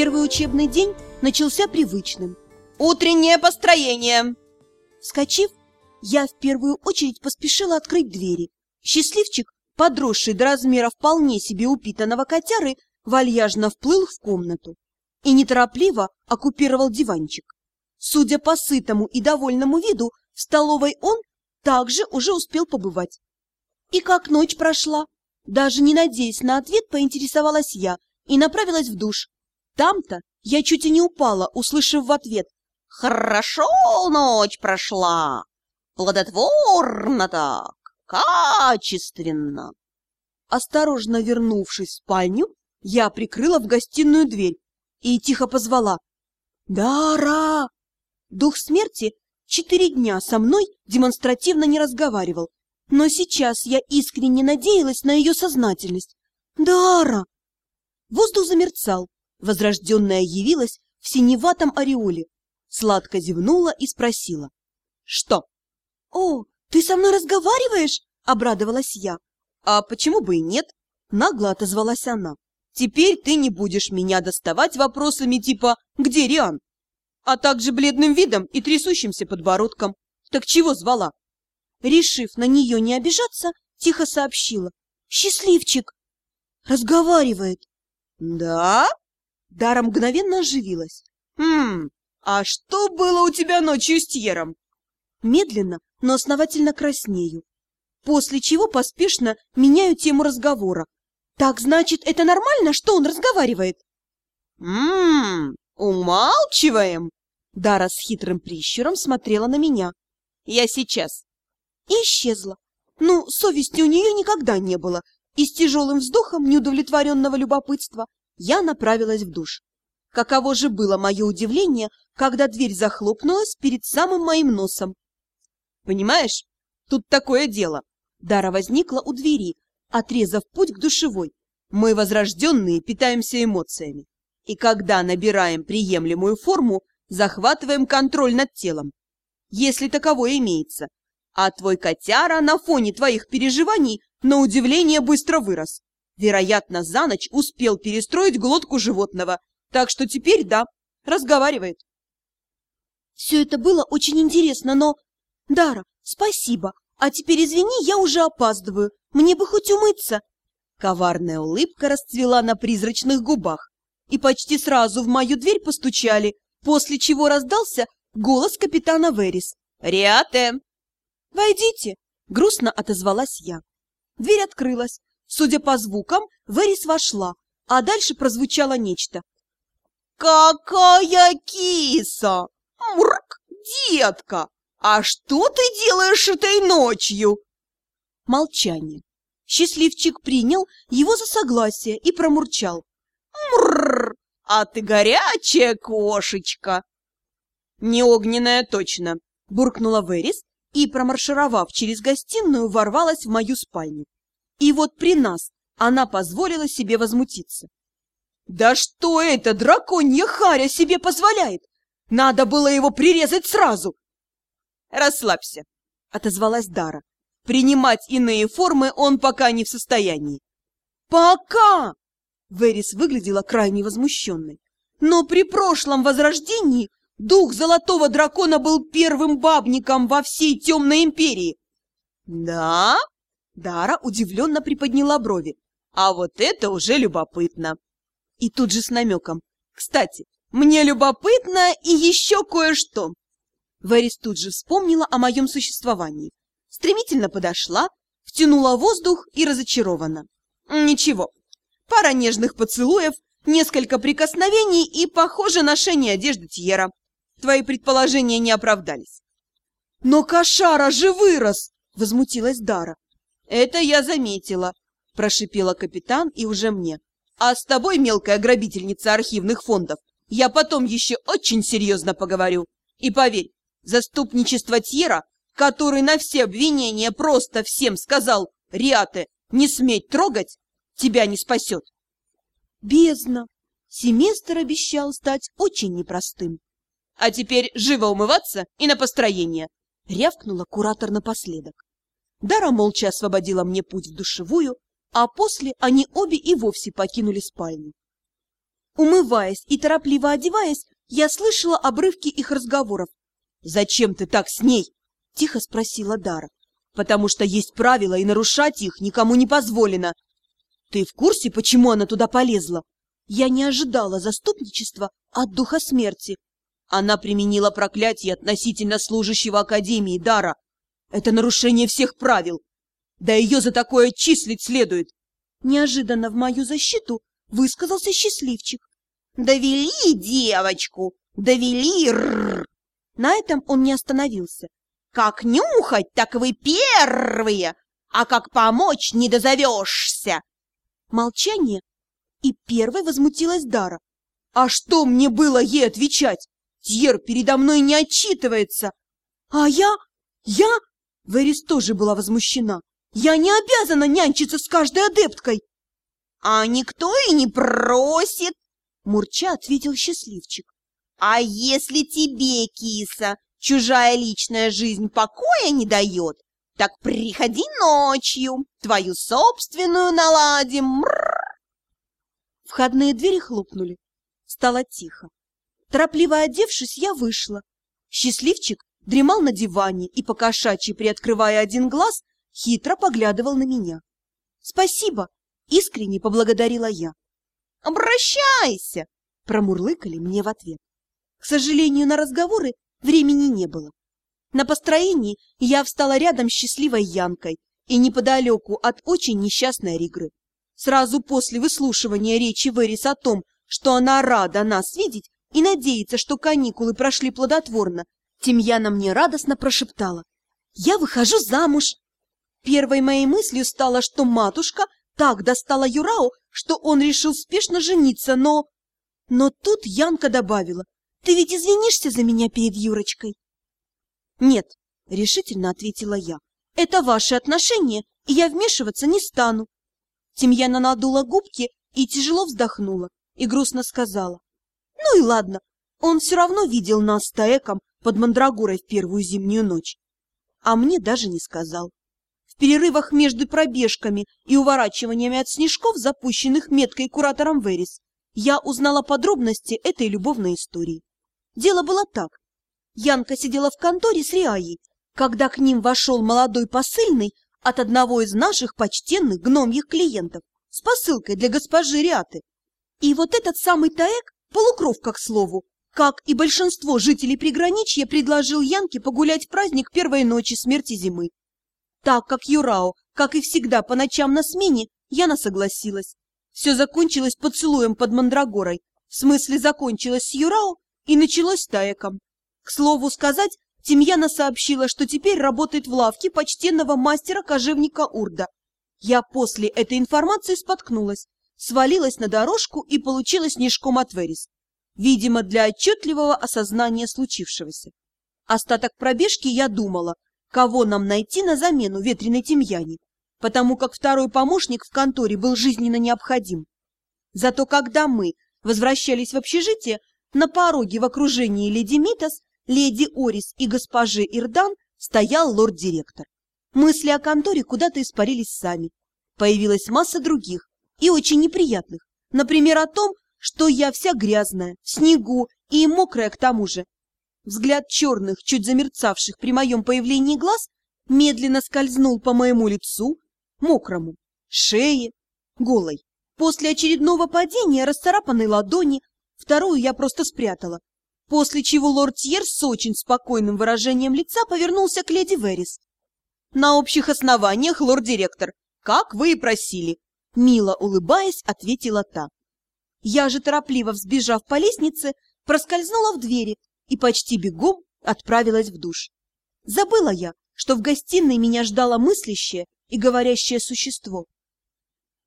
Первый учебный день начался привычным. Утреннее построение. Вскочив, я в первую очередь поспешила открыть двери. Счастливчик, подросший до размера вполне себе упитанного котяры, вальяжно вплыл в комнату и неторопливо оккупировал диванчик. Судя по сытому и довольному виду, в столовой он также уже успел побывать. И как ночь прошла, даже не надеясь на ответ, поинтересовалась я и направилась в душ. Там-то я чуть и не упала, услышав в ответ «Хорошо ночь прошла, плодотворно так, качественно». Осторожно вернувшись в спальню, я прикрыла в гостиную дверь и тихо позвала «Дара!». Дух смерти четыре дня со мной демонстративно не разговаривал, но сейчас я искренне надеялась на ее сознательность. «Дара!» Воздух замерцал, возрожденная явилась в синеватом ореоле, сладко зевнула и спросила. «Что?» «О, ты со мной разговариваешь?» — обрадовалась я. «А почему бы и нет?» — нагло отозвалась она. «Теперь ты не будешь меня доставать вопросами типа «Где Риан?» а также бледным видом и трясущимся подбородком. Так чего звала? Решив на нее не обижаться, тихо сообщила. «Счастливчик!» «Разговаривает!» «Да?» Дара мгновенно оживилась. «Хм, а что было у тебя ночью с Тьером?» Медленно, но основательно краснею. После чего поспешно меняю тему разговора. «Так, значит, это нормально, что он разговаривает?» «Ммм, умалчиваем!» Дара с хитрым прищуром смотрела на меня. «Я сейчас!» И исчезла. Ну, совести у нее никогда не было, и с тяжелым вздохом неудовлетворенного любопытства я направилась в душ. Каково же было мое удивление, когда дверь захлопнулась перед самым моим носом. «Понимаешь, тут такое дело!» Дара возникла у двери, отрезав путь к душевой. Мы, возрожденные, питаемся эмоциями. И когда набираем приемлемую форму, захватываем контроль над телом. Если таковое имеется, а твой котяра на фоне твоих переживаний на удивление быстро вырос. Вероятно, за ночь успел перестроить глотку животного, так что теперь, да, разговаривает. Все это было очень интересно, но... Дара, спасибо, а теперь извини, я уже опаздываю, мне бы хоть умыться. Коварная улыбка расцвела на призрачных губах, и почти сразу в мою дверь постучали, после чего раздался голос капитана Верис. «Риате, «Войдите!» — грустно отозвалась я. Дверь открылась. Судя по звукам, Верис вошла, а дальше прозвучало нечто. «Какая киса! Мурк, детка! А что ты делаешь этой ночью?» Молчание. Счастливчик принял его за согласие и промурчал. «Мрррр! А ты горячая кошечка!» «Не огненная точно!» — буркнула Верис и, промаршировав через гостиную, ворвалась в мою спальню. И вот при нас она позволила себе возмутиться. «Да что это драконья харя себе позволяет? Надо было его прирезать сразу!» «Расслабься», — отозвалась Дара. «Принимать иные формы он пока не в состоянии». «Пока!» — Верис выглядела крайне возмущенной. «Но при прошлом возрождении Дух Золотого Дракона был первым бабником во всей Темной Империи. Да? Дара удивленно приподняла брови. А вот это уже любопытно. И тут же с намеком. Кстати, мне любопытно и еще кое-что. Вэрис тут же вспомнила о моем существовании. Стремительно подошла, втянула воздух и разочарована. Ничего, пара нежных поцелуев, несколько прикосновений и, похоже, ношение одежды Тьера. Твои предположения не оправдались. Но кошара же вырос! Возмутилась Дара. Это я заметила, прошипела капитан и уже мне. А с тобой, мелкая грабительница архивных фондов, я потом еще очень серьезно поговорю. И поверь, заступничество Тьера, который на все обвинения просто всем сказал «Риате, не сметь трогать», тебя не спасет. Бездна! Семестр обещал стать очень непростым. А теперь живо умываться и на построение!» — рявкнула куратор напоследок. Дара молча освободила мне путь в душевую, а после они обе и вовсе покинули спальню. Умываясь и торопливо одеваясь, я слышала обрывки их разговоров. «Зачем ты так с ней?» — тихо спросила Дара. «Потому что есть правила, и нарушать их никому не позволено. Ты в курсе, почему она туда полезла?» Я не ожидала заступничества от духа смерти. Она применила проклятие относительно служащего Академии Дара. Это нарушение всех правил. Да ее за такое числить следует. Неожиданно в мою защиту высказался счастливчик. «Довели девочку! Довели!» Р На этом он не остановился. «Как нюхать, так вы первые! А как помочь не дозовешься!» Молчание, и первой возмутилась Дара. «А что мне было ей отвечать? Тьер передо мной не отчитывается!» «А я? Я?» Верис тоже была возмущена. «Я не обязана нянчиться с каждой адепткой!» «А никто и не просит!» Мурча ответил счастливчик. «А если тебе, киса, чужая личная жизнь покоя не дает, так приходи ночью, твою собственную наладим!» Мрррр. Входные двери хлопнули. Стало тихо. Торопливо одевшись, я вышла. Счастливчик дремал на диване и, покошачьи приоткрывая один глаз, хитро поглядывал на меня. «Спасибо!» — искренне поблагодарила я. «Обращайся!» — промурлыкали мне в ответ. К сожалению, на разговоры времени не было. На построении я встала рядом с счастливой Янкой и неподалеку от очень несчастной Ригры. Сразу после выслушивания речи Верис о том, что она рада нас видеть и надеется, что каникулы прошли плодотворно, Тимьяна мне радостно прошептала. «Я выхожу замуж!» Первой моей мыслью стало, что матушка так достала Юрао, что он решил спешно жениться, но... Но тут Янка добавила, «Ты ведь извинишься за меня перед Юрочкой?» «Нет», — решительно ответила я, «это ваши отношения, и я вмешиваться не стану». Тимьяна надула губки и тяжело вздохнула, и грустно сказала, «Ну и ладно, он все равно видел нас с Таэком под Мандрагорой в первую зимнюю ночь, а мне даже не сказал» перерывах между пробежками и уворачиваниями от снежков, запущенных меткой куратором Верис, я узнала подробности этой любовной истории. Дело было так. Янка сидела в конторе с Риаей, когда к ним вошел молодой посыльный от одного из наших почтенных гномьих клиентов с посылкой для госпожи Риаты. И вот этот самый Таэк, полукровка, к слову, как и большинство жителей приграничья, предложил Янке погулять праздник первой ночи смерти зимы. Так как Юрао, как и всегда по ночам на смене, Яна согласилась. Все закончилось поцелуем под Мандрагорой. В смысле, закончилось с Юрао и началось с Таеком. К слову сказать, Тимьяна сообщила, что теперь работает в лавке почтенного мастера-кожевника Урда. Я после этой информации споткнулась, свалилась на дорожку и получила снежком от Верис. Видимо, для отчетливого осознания случившегося. Остаток пробежки я думала – кого нам найти на замену ветреной тимьяне, потому как второй помощник в конторе был жизненно необходим. Зато когда мы возвращались в общежитие, на пороге в окружении леди Митас, леди Орис и госпожи Ирдан стоял лорд-директор. Мысли о конторе куда-то испарились сами. Появилась масса других и очень неприятных. Например, о том, что я вся грязная, в снегу и мокрая к тому же, Взгляд черных, чуть замерцавших при моем появлении глаз, медленно скользнул по моему лицу, мокрому, шее, голой. После очередного падения расцарапанной ладони, вторую я просто спрятала, после чего лорд Тьер с очень спокойным выражением лица повернулся к леди Верис. «На общих основаниях, лорд-директор, как вы и просили», мило улыбаясь, ответила та. Я же, торопливо взбежав по лестнице, проскользнула в двери, и почти бегом отправилась в душ. Забыла я, что в гостиной меня ждало мыслящее и говорящее существо.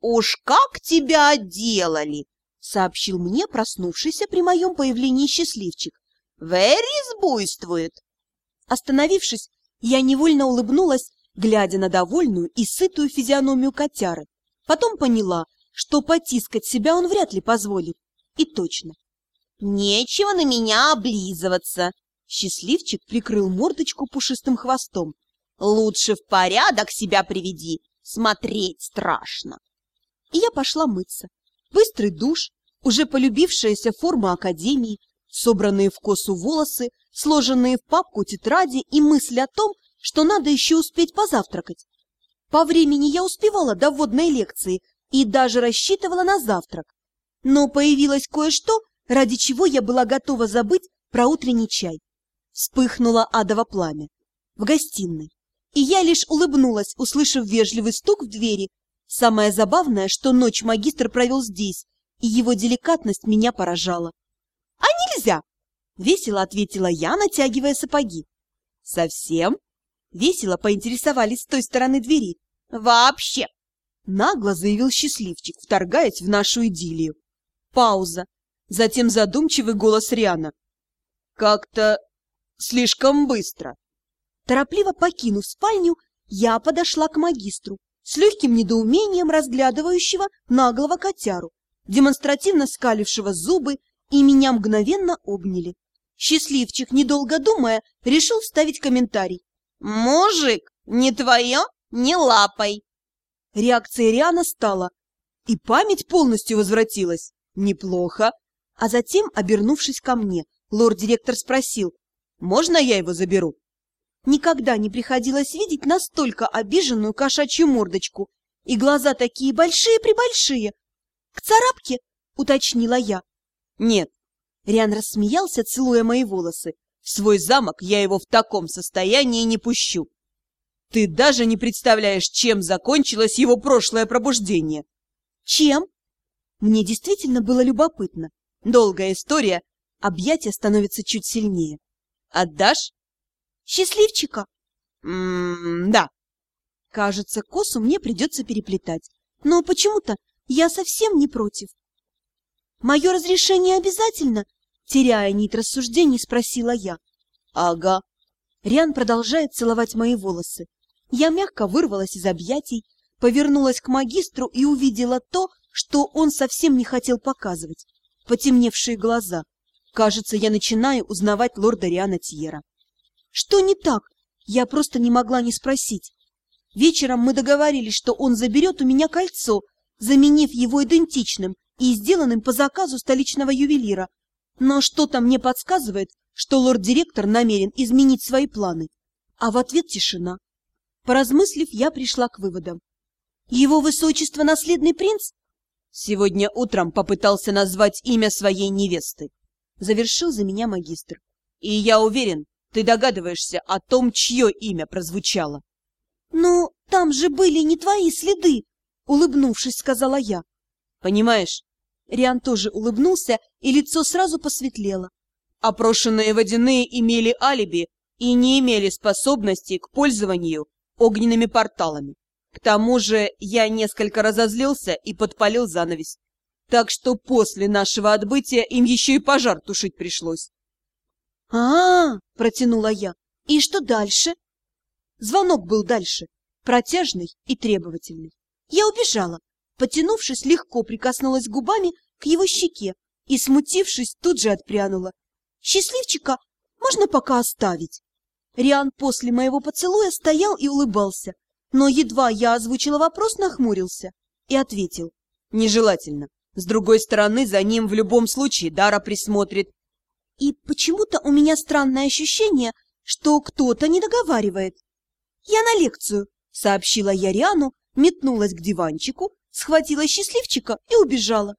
«Уж как тебя отделали!» — сообщил мне проснувшийся при моем появлении счастливчик. «Верис буйствует!» Остановившись, я невольно улыбнулась, глядя на довольную и сытую физиономию котяры. Потом поняла, что потискать себя он вряд ли позволит. И точно, Нечего на меня облизываться. Счастливчик прикрыл мордочку пушистым хвостом. Лучше в порядок себя приведи, смотреть страшно. И я пошла мыться. Быстрый душ, уже полюбившаяся форма академии, собранные в косу волосы, сложенные в папку тетради и мысли о том, что надо еще успеть позавтракать. По времени я успевала до вводной лекции и даже рассчитывала на завтрак. Но появилось кое-что, ради чего я была готова забыть про утренний чай. Вспыхнуло адово пламя в гостиной, и я лишь улыбнулась, услышав вежливый стук в двери. Самое забавное, что ночь магистр провел здесь, и его деликатность меня поражала. — А нельзя! — весело ответила я, натягивая сапоги. — Совсем? — весело поинтересовались с той стороны двери. — Вообще! — нагло заявил счастливчик, вторгаясь в нашу идиллию. Пауза. Затем задумчивый голос Риана. — Как-то слишком быстро. Торопливо покинув спальню, я подошла к магистру, с легким недоумением разглядывающего наглого котяру, демонстративно скалившего зубы, и меня мгновенно обняли. Счастливчик, недолго думая, решил вставить комментарий. «Мужик, не твое, не лапой!» Реакция Риана стала, и память полностью возвратилась. Неплохо. А затем, обернувшись ко мне, лорд-директор спросил, «Можно я его заберу?» Никогда не приходилось видеть настолько обиженную кошачью мордочку. И глаза такие большие-пребольшие. «К царапке?» — уточнила я. «Нет». Риан рассмеялся, целуя мои волосы. «В свой замок я его в таком состоянии не пущу. Ты даже не представляешь, чем закончилось его прошлое пробуждение». «Чем?» Мне действительно было любопытно. Долгая история, объятия становятся чуть сильнее. «Отдашь?» Счастливчика? М-да. Кажется, косу мне придется переплетать. Но почему-то я совсем не против. Мое разрешение обязательно? Теряя нить рассуждений, спросила я. Ага. Риан продолжает целовать мои волосы. Я мягко вырвалась из объятий, повернулась к магистру и увидела то, что он совсем не хотел показывать. Потемневшие глаза. Кажется, я начинаю узнавать лорда Риана Тьера. Что не так? Я просто не могла не спросить. Вечером мы договорились, что он заберет у меня кольцо, заменив его идентичным и сделанным по заказу столичного ювелира. Но что-то мне подсказывает, что лорд-директор намерен изменить свои планы. А в ответ тишина. Поразмыслив, я пришла к выводам. Его высочество наследный принц? Сегодня утром попытался назвать имя своей невесты. Завершил за меня магистр. И я уверен, ты догадываешься о том, чье имя прозвучало? — Ну, там же были не твои следы, — улыбнувшись, сказала я. — Понимаешь, Риан тоже улыбнулся, и лицо сразу посветлело. Опрошенные водяные имели алиби и не имели способности к пользованию огненными порталами. К тому же я несколько разозлился и подпалил занавес. Так что после нашего отбытия им еще и пожар тушить пришлось а, протянула я. «И что дальше?» Звонок был дальше, протяжный и требовательный. Я убежала, потянувшись, легко прикоснулась губами к его щеке и, смутившись, тут же отпрянула. «Счастливчика можно пока оставить?» Риан после моего поцелуя стоял и улыбался, но едва я озвучила вопрос, нахмурился и ответил. «Нежелательно. С другой стороны, за ним в любом случае Дара присмотрит, и почему-то у меня странное ощущение, что кто-то не договаривает. Я на лекцию, сообщила я Риану, метнулась к диванчику, схватила счастливчика и убежала.